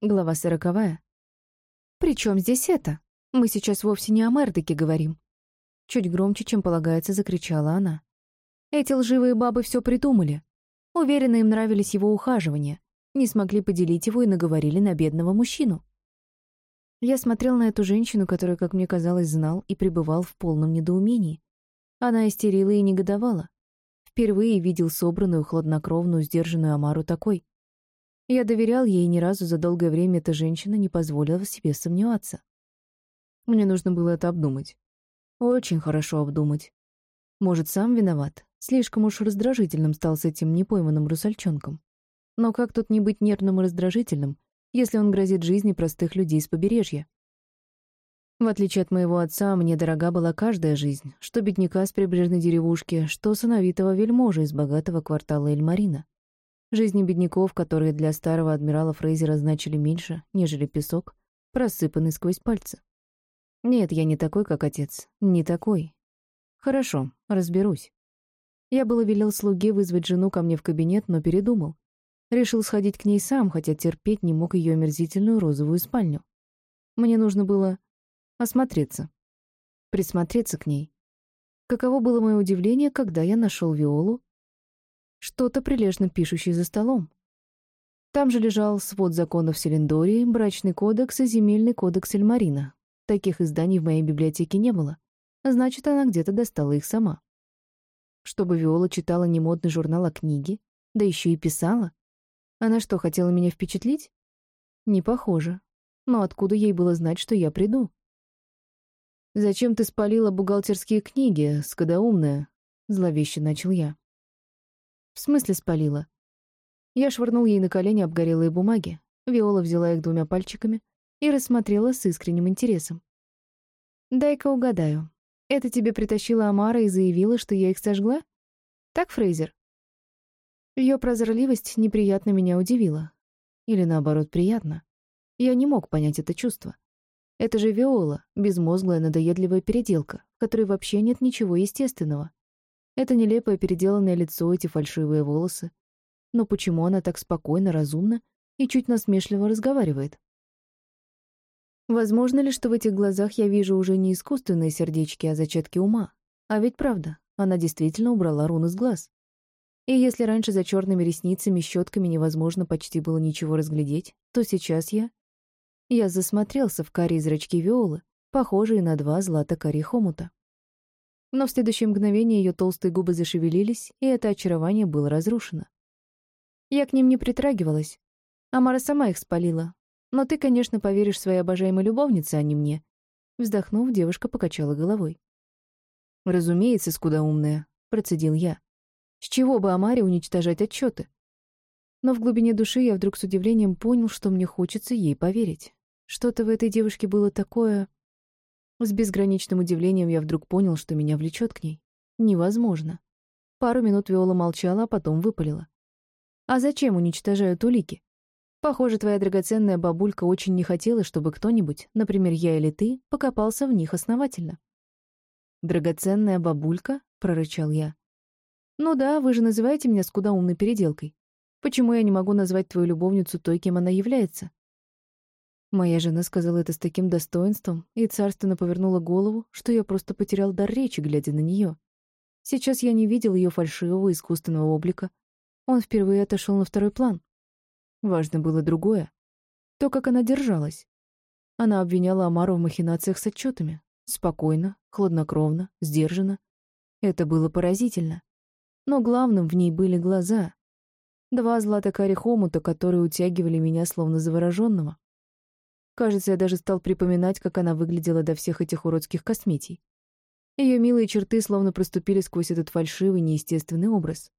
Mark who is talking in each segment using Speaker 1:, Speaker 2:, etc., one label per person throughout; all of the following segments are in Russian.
Speaker 1: Глава сороковая. «При чем здесь это? Мы сейчас вовсе не о Мердоке говорим». Чуть громче, чем полагается, закричала она. Эти лживые бабы все придумали. Уверена, им нравились его ухаживания. Не смогли поделить его и наговорили на бедного мужчину. Я смотрел на эту женщину, которая, как мне казалось, знал и пребывал в полном недоумении. Она истерила и негодовала. Впервые видел собранную, хладнокровную, сдержанную Амару такой. Я доверял ей, ни разу за долгое время эта женщина не позволила себе сомневаться. Мне нужно было это обдумать. Очень хорошо обдумать. Может, сам виноват. Слишком уж раздражительным стал с этим непойманным русальчонком. Но как тут не быть нервным и раздражительным, если он грозит жизни простых людей с побережья? В отличие от моего отца, мне дорога была каждая жизнь, что бедняка с прибрежной деревушки, что сыновитого вельможа из богатого квартала Эльмарина. Жизни бедняков, которые для старого адмирала Фрейзера значили меньше, нежели песок, просыпанный сквозь пальцы. Нет, я не такой, как отец. Не такой. Хорошо, разберусь. Я было велел слуге вызвать жену ко мне в кабинет, но передумал. Решил сходить к ней сам, хотя терпеть не мог ее омерзительную розовую спальню. Мне нужно было осмотреться, присмотреться к ней. Каково было мое удивление, когда я нашел Виолу что-то прилежно пишущий за столом. Там же лежал свод законов Селендории, брачный кодекс и земельный кодекс Эльмарина. Таких изданий в моей библиотеке не было. Значит, она где-то достала их сама. Чтобы Виола читала не модный журнал, а книги, да еще и писала. Она что, хотела меня впечатлить? Не похоже. Но откуда ей было знать, что я приду? «Зачем ты спалила бухгалтерские книги, скудоумная?» — зловеще начал я. В смысле спалила? Я швырнул ей на колени обгорелые бумаги. Виола взяла их двумя пальчиками и рассмотрела с искренним интересом. «Дай-ка угадаю. Это тебе притащила Амара и заявила, что я их сожгла? Так, Фрейзер?» Ее прозорливость неприятно меня удивила. Или, наоборот, приятно. Я не мог понять это чувство. Это же Виола, безмозглая надоедливая переделка, в которой вообще нет ничего естественного. Это нелепое переделанное лицо, эти фальшивые волосы. Но почему она так спокойно, разумно и чуть насмешливо разговаривает? Возможно ли, что в этих глазах я вижу уже не искусственные сердечки, а зачатки ума? А ведь правда, она действительно убрала руны с глаз. И если раньше за черными ресницами, щетками невозможно почти было ничего разглядеть, то сейчас я... Я засмотрелся в карие зрачки Виолы, похожие на два злато-карих хомута. Но в следующее мгновение ее толстые губы зашевелились, и это очарование было разрушено. Я к ним не притрагивалась. Амара сама их спалила. Но ты, конечно, поверишь своей обожаемой любовнице, а не мне. Вздохнув, девушка покачала головой. «Разумеется, скудоумная», — процедил я. «С чего бы Амаре уничтожать отчеты? Но в глубине души я вдруг с удивлением понял, что мне хочется ей поверить. Что-то в этой девушке было такое... С безграничным удивлением я вдруг понял, что меня влечет к ней. Невозможно. Пару минут Виола молчала, а потом выпалила. «А зачем уничтожают улики? Похоже, твоя драгоценная бабулька очень не хотела, чтобы кто-нибудь, например, я или ты, покопался в них основательно». «Драгоценная бабулька?» — прорычал я. «Ну да, вы же называете меня скудоумной переделкой. Почему я не могу назвать твою любовницу той, кем она является? Моя жена сказала это с таким достоинством и царственно повернула голову, что я просто потерял дар речи, глядя на нее. Сейчас я не видел ее фальшивого искусственного облика. Он впервые отошел на второй план. Важно было другое. То, как она держалась. Она обвиняла Амару в махинациях с отчетами. Спокойно, хладнокровно, сдержанно. Это было поразительно. Но главным в ней были глаза. Два златокарих омута, которые утягивали меня словно завороженного. Кажется, я даже стал припоминать, как она выглядела до всех этих уродских косметий. Ее милые черты словно проступили сквозь этот фальшивый, неестественный образ.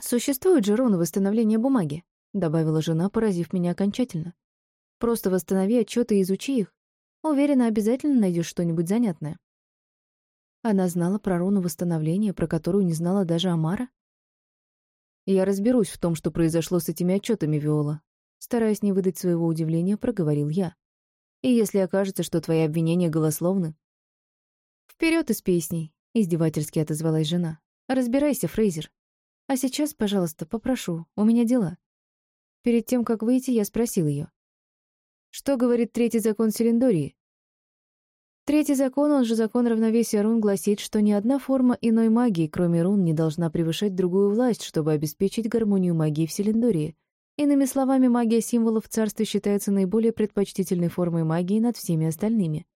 Speaker 1: «Существует же руна восстановления бумаги», — добавила жена, поразив меня окончательно. «Просто восстанови отчеты и изучи их. Уверена, обязательно найдешь что-нибудь занятное». Она знала про руну восстановления, про которую не знала даже Амара? «Я разберусь в том, что произошло с этими отчетами, Виола», Стараясь не выдать своего удивления, проговорил я. «И если окажется, что твои обвинения голословны...» «Вперед из песней!» — издевательски отозвалась жена. «Разбирайся, Фрейзер. А сейчас, пожалуйста, попрошу, у меня дела». Перед тем, как выйти, я спросил ее. Что говорит третий закон Селендории? Третий закон, он же закон равновесия рун, гласит, что ни одна форма иной магии, кроме рун, не должна превышать другую власть, чтобы обеспечить гармонию магии в Селендории. Иными словами, магия символов в царстве считается наиболее предпочтительной формой магии над всеми остальными.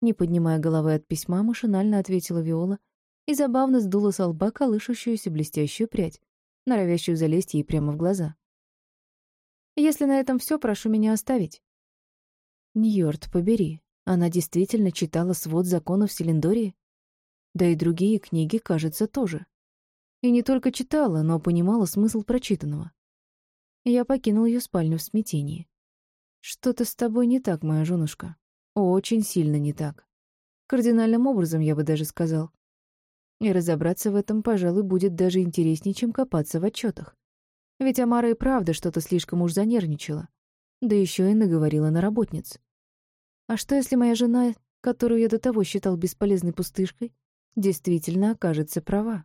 Speaker 1: Не поднимая головы от письма, машинально ответила Виола и забавно сдула с лба колышущуюся блестящую прядь, норовящую залезть ей прямо в глаза. «Если на этом все, прошу меня оставить». Ньорд, побери. Она действительно читала свод законов Селендории? Да и другие книги, кажется, тоже. И не только читала, но понимала смысл прочитанного. Я покинул ее спальню в смятении. «Что-то с тобой не так, моя женушка. Очень сильно не так. Кардинальным образом, я бы даже сказал. И разобраться в этом, пожалуй, будет даже интереснее, чем копаться в отчетах. Ведь Амара и правда что-то слишком уж занервничала. Да еще и наговорила на работниц. А что, если моя жена, которую я до того считал бесполезной пустышкой, действительно окажется права?